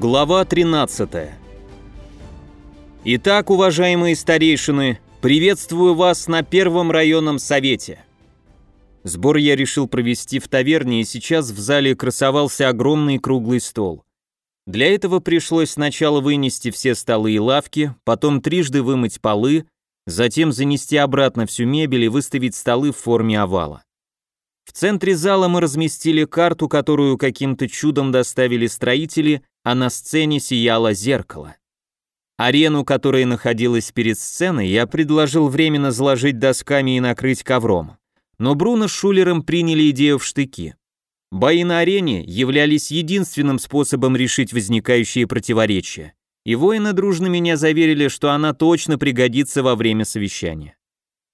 Глава 13. Итак, уважаемые старейшины, приветствую вас на первом районном совете. Сбор я решил провести в таверне, и сейчас в зале красовался огромный круглый стол. Для этого пришлось сначала вынести все столы и лавки, потом трижды вымыть полы, затем занести обратно всю мебель и выставить столы в форме овала. В центре зала мы разместили карту, которую каким-то чудом доставили строители, а на сцене сияло зеркало. Арену, которая находилась перед сценой, я предложил временно заложить досками и накрыть ковром. Но Бруно с Шулером приняли идею в штыки. Бои на арене являлись единственным способом решить возникающие противоречия, и воины дружно меня заверили, что она точно пригодится во время совещания.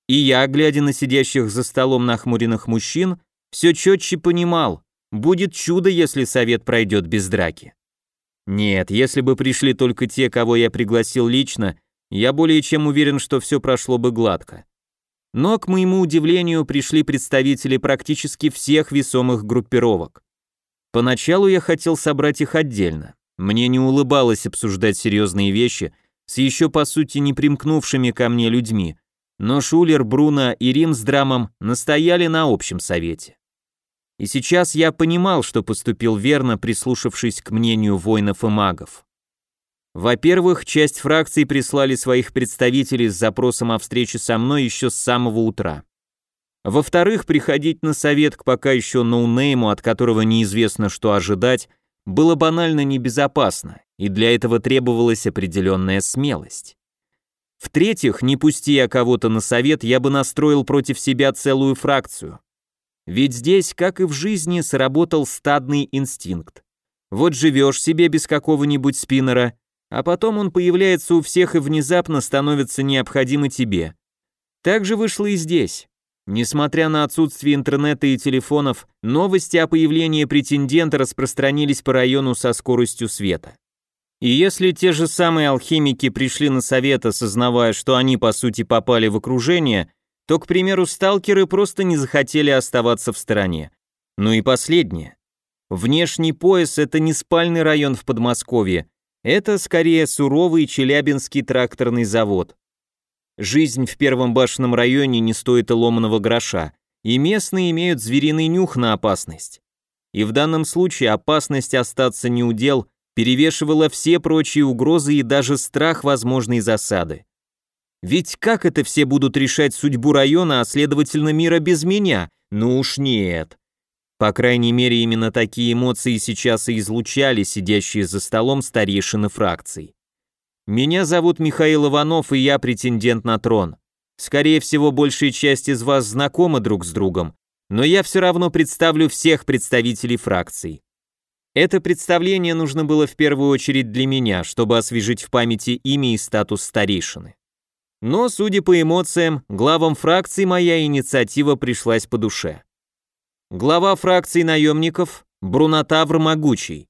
И я, глядя на сидящих за столом нахмуренных мужчин, все четче понимал, будет чудо, если совет пройдет без драки. Нет, если бы пришли только те, кого я пригласил лично, я более чем уверен, что все прошло бы гладко. Но, к моему удивлению, пришли представители практически всех весомых группировок. Поначалу я хотел собрать их отдельно. Мне не улыбалось обсуждать серьезные вещи с еще по сути не примкнувшими ко мне людьми, но Шулер, Бруно и Рим с Драмом настояли на общем совете. И сейчас я понимал, что поступил верно, прислушавшись к мнению воинов и магов. Во-первых, часть фракций прислали своих представителей с запросом о встрече со мной еще с самого утра. Во-вторых, приходить на совет к пока еще ноунейму, от которого неизвестно, что ожидать, было банально небезопасно, и для этого требовалась определенная смелость. В-третьих, не пусти я кого-то на совет, я бы настроил против себя целую фракцию. Ведь здесь, как и в жизни, сработал стадный инстинкт. Вот живешь себе без какого-нибудь спиннера, а потом он появляется у всех и внезапно становится необходим и тебе. Так же вышло и здесь. Несмотря на отсутствие интернета и телефонов, новости о появлении претендента распространились по району со скоростью света. И если те же самые алхимики пришли на совет, осознавая, что они по сути попали в окружение, то, к примеру, сталкеры просто не захотели оставаться в стороне. Ну и последнее. Внешний пояс – это не спальный район в Подмосковье, это скорее суровый Челябинский тракторный завод. Жизнь в первом башенном районе не стоит и ломаного гроша, и местные имеют звериный нюх на опасность. И в данном случае опасность остаться неудел перевешивала все прочие угрозы и даже страх возможной засады. Ведь как это все будут решать судьбу района, а следовательно мира без меня? Ну уж нет. По крайней мере, именно такие эмоции сейчас и излучали сидящие за столом старейшины фракций. Меня зовут Михаил Иванов, и я претендент на трон. Скорее всего, большая часть из вас знакома друг с другом, но я все равно представлю всех представителей фракций. Это представление нужно было в первую очередь для меня, чтобы освежить в памяти имя и статус старейшины. Но, судя по эмоциям, главам фракции моя инициатива пришлась по душе. Глава фракции наемников Брунотавр Могучий.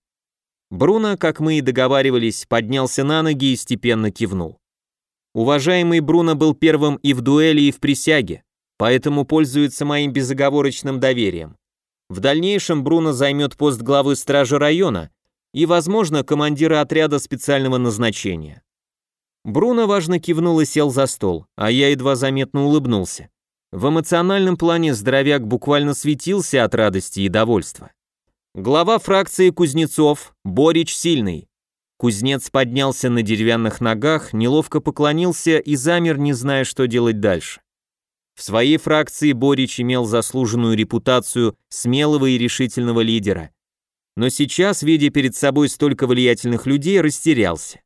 Бруно, как мы и договаривались, поднялся на ноги и степенно кивнул. Уважаемый Бруно был первым и в дуэли, и в присяге, поэтому пользуется моим безоговорочным доверием. В дальнейшем Бруно займет пост главы стражи района и, возможно, командира отряда специального назначения. Бруно важно кивнул и сел за стол, а я едва заметно улыбнулся. В эмоциональном плане здоровяк буквально светился от радости и довольства. Глава фракции Кузнецов, Борич Сильный. Кузнец поднялся на деревянных ногах, неловко поклонился и замер, не зная, что делать дальше. В своей фракции Борич имел заслуженную репутацию смелого и решительного лидера. Но сейчас, видя перед собой столько влиятельных людей, растерялся.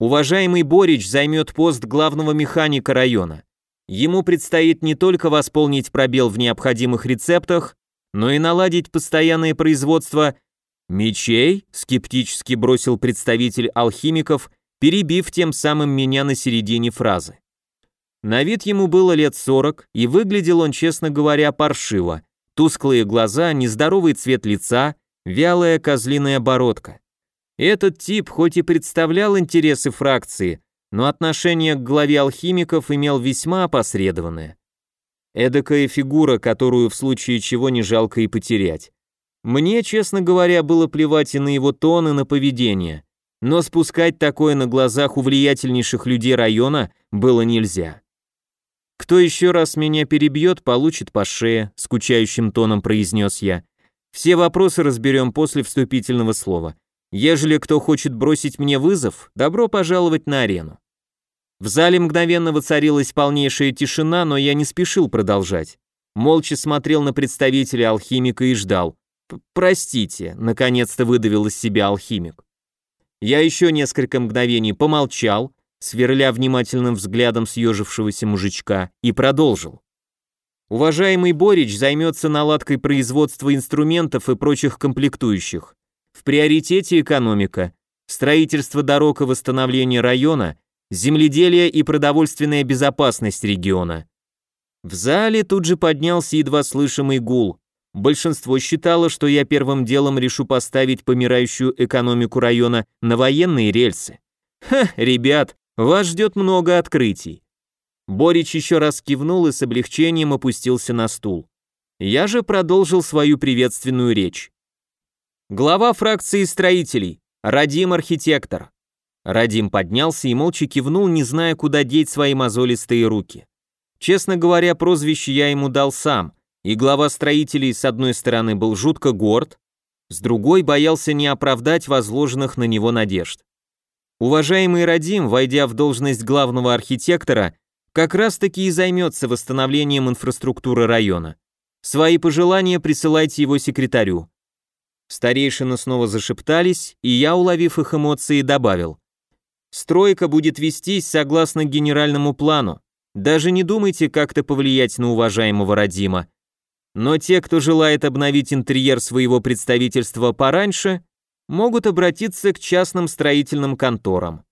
Уважаемый Борич займет пост главного механика района. Ему предстоит не только восполнить пробел в необходимых рецептах, но и наладить постоянное производство мечей, скептически бросил представитель алхимиков, перебив тем самым меня на середине фразы. На вид ему было лет сорок, и выглядел он, честно говоря, паршиво. Тусклые глаза, нездоровый цвет лица, вялая козлиная бородка. Этот тип хоть и представлял интересы фракции, но отношение к главе алхимиков имел весьма опосредованное. Эдакая фигура, которую в случае чего не жалко и потерять. Мне, честно говоря, было плевать и на его тон, и на поведение, но спускать такое на глазах у влиятельнейших людей района было нельзя. «Кто еще раз меня перебьет, получит по шее», — скучающим тоном произнес я. «Все вопросы разберем после вступительного слова. Ежели кто хочет бросить мне вызов, добро пожаловать на арену». В зале мгновенно воцарилась полнейшая тишина, но я не спешил продолжать. Молча смотрел на представителя алхимика и ждал. «Простите», — наконец-то выдавил из себя алхимик. Я еще несколько мгновений помолчал, сверля внимательным взглядом съежившегося мужичка, и продолжил. Уважаемый Борич займется наладкой производства инструментов и прочих комплектующих. В приоритете экономика, строительство дорог и восстановление района, земледелие и продовольственная безопасность региона. В зале тут же поднялся едва слышимый гул. Большинство считало, что я первым делом решу поставить помирающую экономику района на военные рельсы. Ха, ребят, вас ждет много открытий. Борич еще раз кивнул и с облегчением опустился на стул. Я же продолжил свою приветственную речь. Глава фракции строителей, Радим архитектор. Радим поднялся и молча кивнул, не зная, куда деть свои мозолистые руки. Честно говоря, прозвище я ему дал сам, и глава строителей с одной стороны был жутко горд, с другой боялся не оправдать возложенных на него надежд. Уважаемый Радим, войдя в должность главного архитектора, как раз-таки и займется восстановлением инфраструктуры района. Свои пожелания присылайте его секретарю. Старейшины снова зашептались, и я, уловив их эмоции, добавил. Стройка будет вестись согласно генеральному плану. Даже не думайте как-то повлиять на уважаемого Радима. Но те, кто желает обновить интерьер своего представительства пораньше, могут обратиться к частным строительным конторам.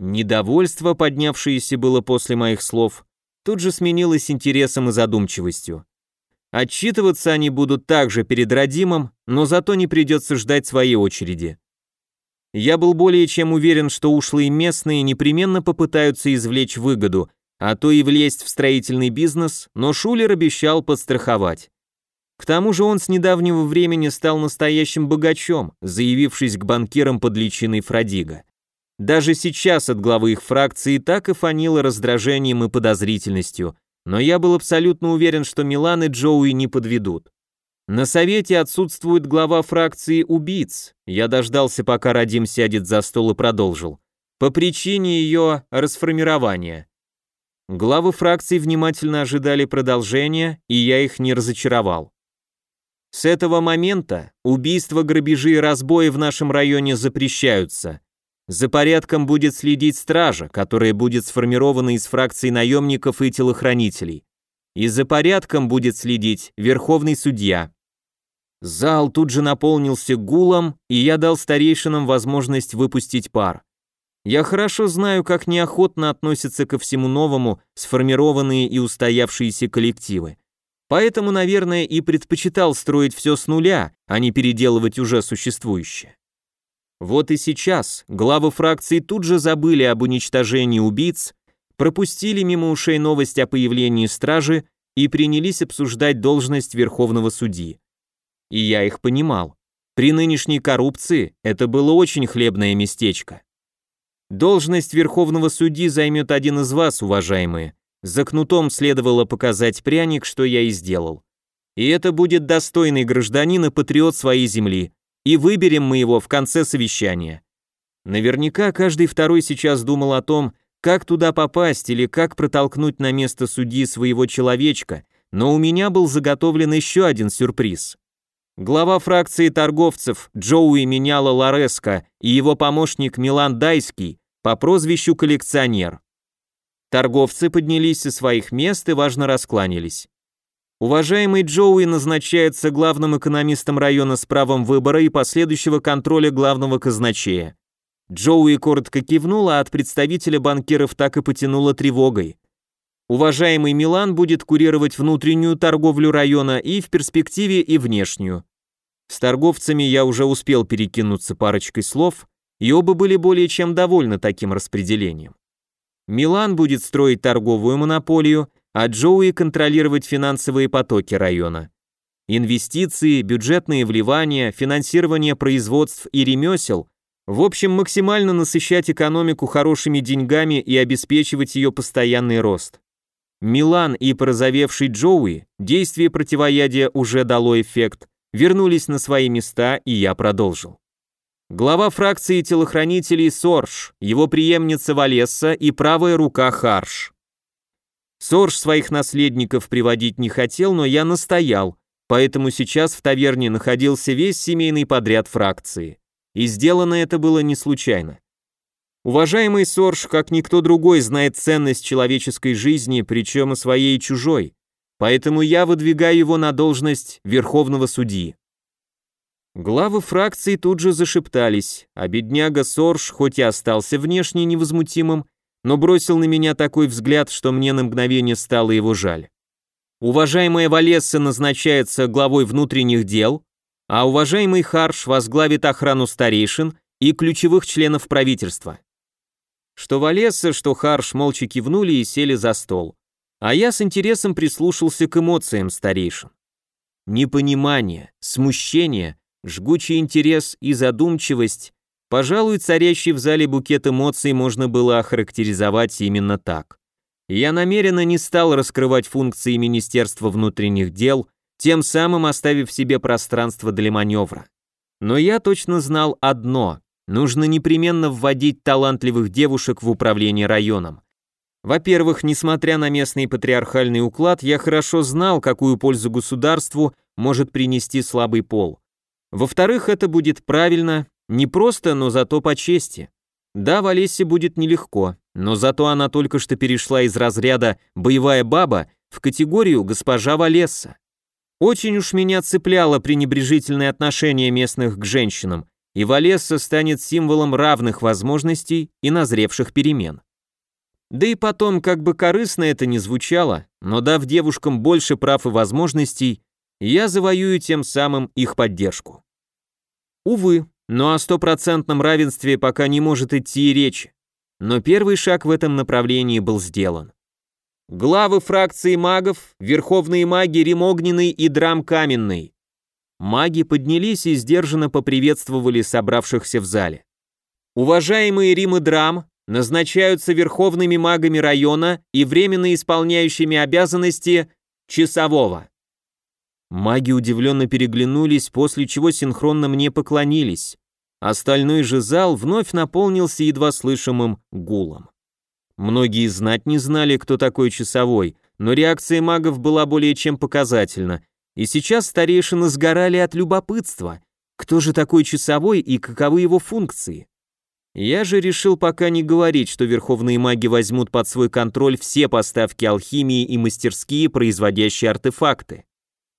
Недовольство, поднявшееся было после моих слов, тут же сменилось интересом и задумчивостью. Отчитываться они будут также перед родимым, но зато не придется ждать своей очереди. Я был более чем уверен, что ушлые местные непременно попытаются извлечь выгоду, а то и влезть в строительный бизнес, но Шулер обещал подстраховать. К тому же он с недавнего времени стал настоящим богачом, заявившись к банкирам под личиной Фрадига. Даже сейчас от главы их фракции так и фанило раздражением и подозрительностью, но я был абсолютно уверен, что Милан и Джоуи не подведут. На совете отсутствует глава фракции убийц. Я дождался, пока Радим сядет за стол и продолжил. По причине ее расформирования. Главы фракций внимательно ожидали продолжения, и я их не разочаровал. С этого момента убийства, грабежи и разбои в нашем районе запрещаются. За порядком будет следить стража, которая будет сформирована из фракций наемников и телохранителей. И за порядком будет следить верховный судья. Зал тут же наполнился гулом, и я дал старейшинам возможность выпустить пар. Я хорошо знаю, как неохотно относятся ко всему новому сформированные и устоявшиеся коллективы. Поэтому, наверное, и предпочитал строить все с нуля, а не переделывать уже существующее. Вот и сейчас главы фракции тут же забыли об уничтожении убийц, пропустили мимо ушей новость о появлении стражи и принялись обсуждать должность верховного судьи. И я их понимал. При нынешней коррупции это было очень хлебное местечко. Должность верховного судьи займет один из вас, уважаемые, за кнутом следовало показать пряник, что я и сделал. И это будет достойный гражданин и патриот своей земли, и выберем мы его в конце совещания. Наверняка каждый второй сейчас думал о том, как туда попасть или как протолкнуть на место судьи своего человечка, но у меня был заготовлен еще один сюрприз. Глава фракции торговцев Джоуи Меняла Лареско и его помощник Милан Дайский по прозвищу коллекционер. Торговцы поднялись со своих мест и важно раскланялись. Уважаемый Джоуи назначается главным экономистом района с правом выбора и последующего контроля главного казначея. Джоуи коротко кивнул, а от представителя банкиров так и потянуло тревогой. Уважаемый Милан будет курировать внутреннюю торговлю района и в перспективе и внешнюю. С торговцами я уже успел перекинуться парочкой слов, и оба были более чем довольны таким распределением. Милан будет строить торговую монополию, а Джоуи контролировать финансовые потоки района. Инвестиции, бюджетные вливания, финансирование производств и ремесел, в общем, максимально насыщать экономику хорошими деньгами и обеспечивать ее постоянный рост. Милан и порозовевший Джоуи, действие противоядия уже дало эффект, вернулись на свои места, и я продолжил. Глава фракции телохранителей Сорж, его преемница Валесса и правая рука Харш. Сорж своих наследников приводить не хотел, но я настоял, поэтому сейчас в таверне находился весь семейный подряд фракции. И сделано это было не случайно. Уважаемый Сорж, как никто другой, знает ценность человеческой жизни, причем и своей и чужой, поэтому я выдвигаю его на должность верховного судьи. Главы фракций тут же зашептались, а бедняга Сорж, хоть и остался внешне невозмутимым, но бросил на меня такой взгляд, что мне на мгновение стало его жаль. Уважаемая Валесса назначается главой внутренних дел, а уважаемый Харш возглавит охрану старейшин и ключевых членов правительства. Что Валесса, что Харш молча кивнули и сели за стол, а я с интересом прислушался к эмоциям старейшин. Непонимание, смущение, жгучий интерес и задумчивость, пожалуй, царящий в зале букет эмоций можно было охарактеризовать именно так. Я намеренно не стал раскрывать функции Министерства внутренних дел, тем самым оставив себе пространство для маневра. Но я точно знал одно – нужно непременно вводить талантливых девушек в управление районом. Во-первых, несмотря на местный патриархальный уклад, я хорошо знал, какую пользу государству может принести слабый пол. Во-вторых, это будет правильно, не просто, но зато по чести. Да, Валессе будет нелегко, но зато она только что перешла из разряда «боевая баба» в категорию «госпожа Валесса». Очень уж меня цепляло пренебрежительное отношение местных к женщинам, и Валесса станет символом равных возможностей и назревших перемен. Да и потом, как бы корыстно это ни звучало, но дав девушкам больше прав и возможностей, я завоюю тем самым их поддержку. Увы, но о стопроцентном равенстве пока не может идти и речи. Но первый шаг в этом направлении был сделан. Главы фракции магов, верховные маги Рим Огненный и Драм Каменный. Маги поднялись и сдержанно поприветствовали собравшихся в зале. Уважаемые Рим и Драм назначаются верховными магами района и временно исполняющими обязанности часового. Маги удивленно переглянулись, после чего синхронно мне поклонились. Остальной же зал вновь наполнился едва слышимым гулом. Многие знать не знали, кто такой часовой, но реакция магов была более чем показательна, и сейчас старейшины сгорали от любопытства. Кто же такой часовой и каковы его функции? Я же решил пока не говорить, что верховные маги возьмут под свой контроль все поставки алхимии и мастерские, производящие артефакты.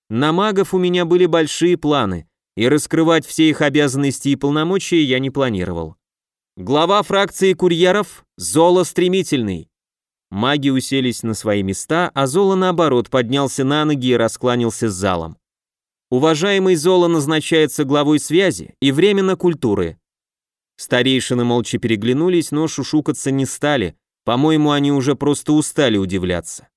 На магов у меня были большие планы, и раскрывать все их обязанности и полномочия я не планировал. Глава фракции курьеров Золо Стремительный. Маги уселись на свои места, а Золо наоборот поднялся на ноги и раскланялся с залом. Уважаемый Золо назначается главой связи и временно культуры. Старейшины молча переглянулись, но шушукаться не стали, по-моему, они уже просто устали удивляться.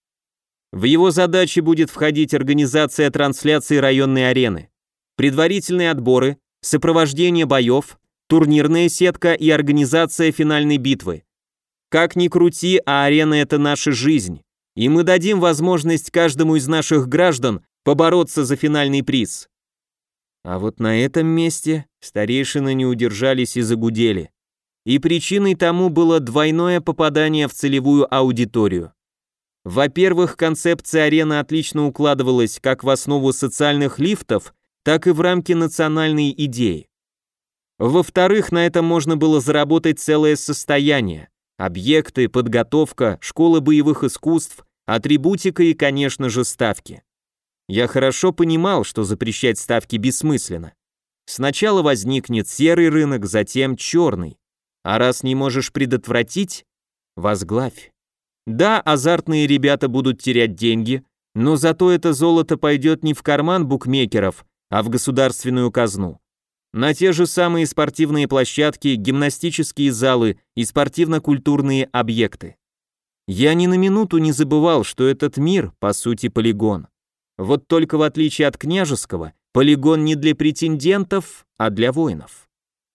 В его задачи будет входить организация трансляции районной арены, предварительные отборы, сопровождение боев, турнирная сетка и организация финальной битвы. Как ни крути, а арена это наша жизнь, и мы дадим возможность каждому из наших граждан побороться за финальный приз. А вот на этом месте старейшины не удержались и загудели. И причиной тому было двойное попадание в целевую аудиторию. Во-первых, концепция арены отлично укладывалась как в основу социальных лифтов, так и в рамки национальной идеи. Во-вторых, на этом можно было заработать целое состояние. Объекты, подготовка, школа боевых искусств, атрибутика и, конечно же, ставки. Я хорошо понимал, что запрещать ставки бессмысленно. Сначала возникнет серый рынок, затем черный. А раз не можешь предотвратить, возглавь. Да, азартные ребята будут терять деньги, но зато это золото пойдет не в карман букмекеров, а в государственную казну. На те же самые спортивные площадки, гимнастические залы и спортивно-культурные объекты. Я ни на минуту не забывал, что этот мир, по сути, полигон. Вот только в отличие от княжеского, полигон не для претендентов, а для воинов.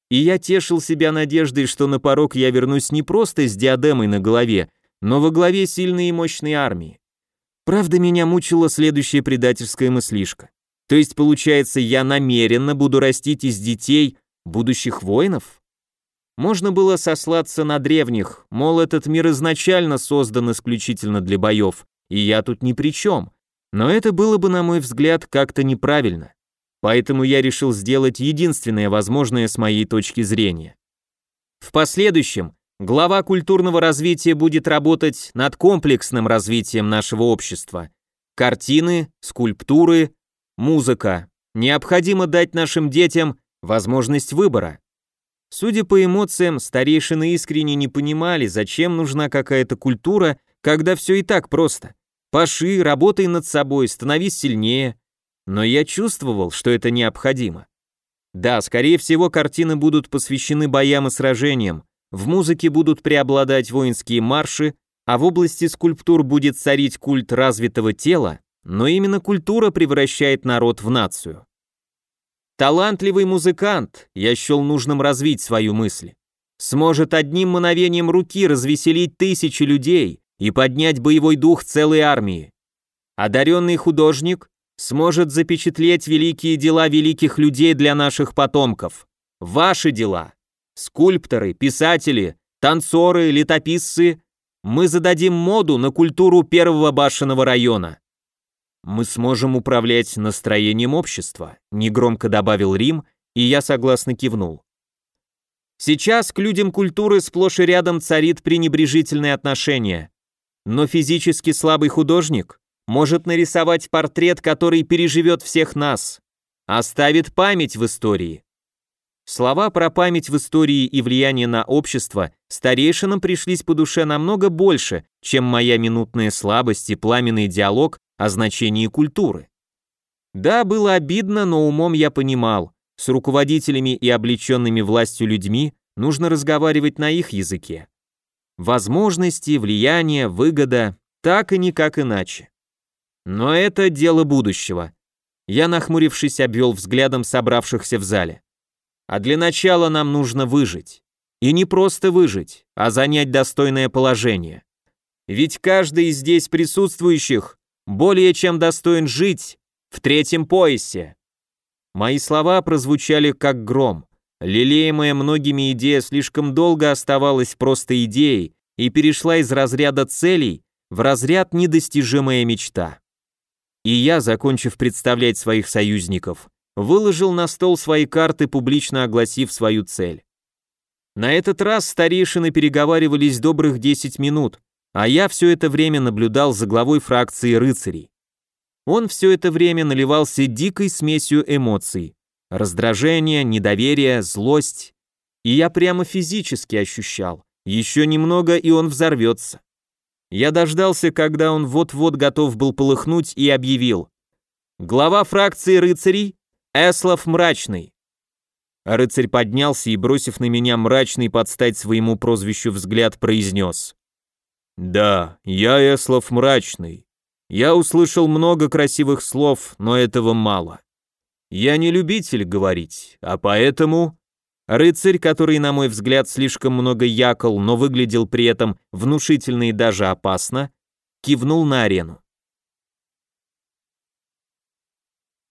И я тешил себя надеждой, что на порог я вернусь не просто с диадемой на голове, но во главе сильной и мощной армии. Правда, меня мучила следующая предательская мыслишка. То есть, получается, я намеренно буду растить из детей будущих воинов? Можно было сослаться на древних, мол, этот мир изначально создан исключительно для боев, и я тут ни при чем. Но это было бы, на мой взгляд, как-то неправильно. Поэтому я решил сделать единственное возможное с моей точки зрения. В последующем глава культурного развития будет работать над комплексным развитием нашего общества. Картины, скульптуры, музыка. Необходимо дать нашим детям возможность выбора. Судя по эмоциям, старейшины искренне не понимали, зачем нужна какая-то культура, когда все и так просто. Паши, работай над собой, становись сильнее. Но я чувствовал, что это необходимо. Да, скорее всего, картины будут посвящены боям и сражениям, в музыке будут преобладать воинские марши, а в области скульптур будет царить культ развитого тела, но именно культура превращает народ в нацию. Талантливый музыкант, я счел нужным развить свою мысль, сможет одним мановением руки развеселить тысячи людей и поднять боевой дух целой армии. Одаренный художник сможет запечатлеть великие дела великих людей для наших потомков. Ваши дела. Скульпторы, писатели, танцоры, летописцы. Мы зададим моду на культуру первого башенного района. Мы сможем управлять настроением общества, негромко добавил Рим, и я согласно кивнул. Сейчас к людям культуры сплошь и рядом царит пренебрежительное отношение. Но физически слабый художник может нарисовать портрет, который переживет всех нас, оставит память в истории. Слова про память в истории и влияние на общество старейшинам пришлись по душе намного больше, чем моя минутная слабость и пламенный диалог о значении культуры. Да, было обидно, но умом я понимал, с руководителями и облеченными властью людьми нужно разговаривать на их языке. Возможности, влияние, выгода, так и никак иначе. Но это дело будущего. Я, нахмурившись, обвел взглядом собравшихся в зале. А для начала нам нужно выжить. И не просто выжить, а занять достойное положение. Ведь каждый из здесь присутствующих более чем достоин жить в третьем поясе. Мои слова прозвучали как гром. Лелеемая многими идея слишком долго оставалась просто идеей и перешла из разряда целей в разряд недостижимая мечта. И я, закончив представлять своих союзников, выложил на стол свои карты, публично огласив свою цель. На этот раз старейшины переговаривались добрых 10 минут, а я все это время наблюдал за главой фракции рыцарей. Он все это время наливался дикой смесью эмоций. Раздражение, недоверие, злость. И я прямо физически ощущал. Еще немного, и он взорвется. Я дождался, когда он вот-вот готов был полыхнуть, и объявил. Глава фракции рыцарей Эслов Мрачный. Рыцарь поднялся и, бросив на меня мрачный под стать своему прозвищу взгляд, произнес. «Да, я Эслов Мрачный. Я услышал много красивых слов, но этого мало. Я не любитель говорить, а поэтому...» Рыцарь, который, на мой взгляд, слишком много якал, но выглядел при этом внушительно и даже опасно, кивнул на арену.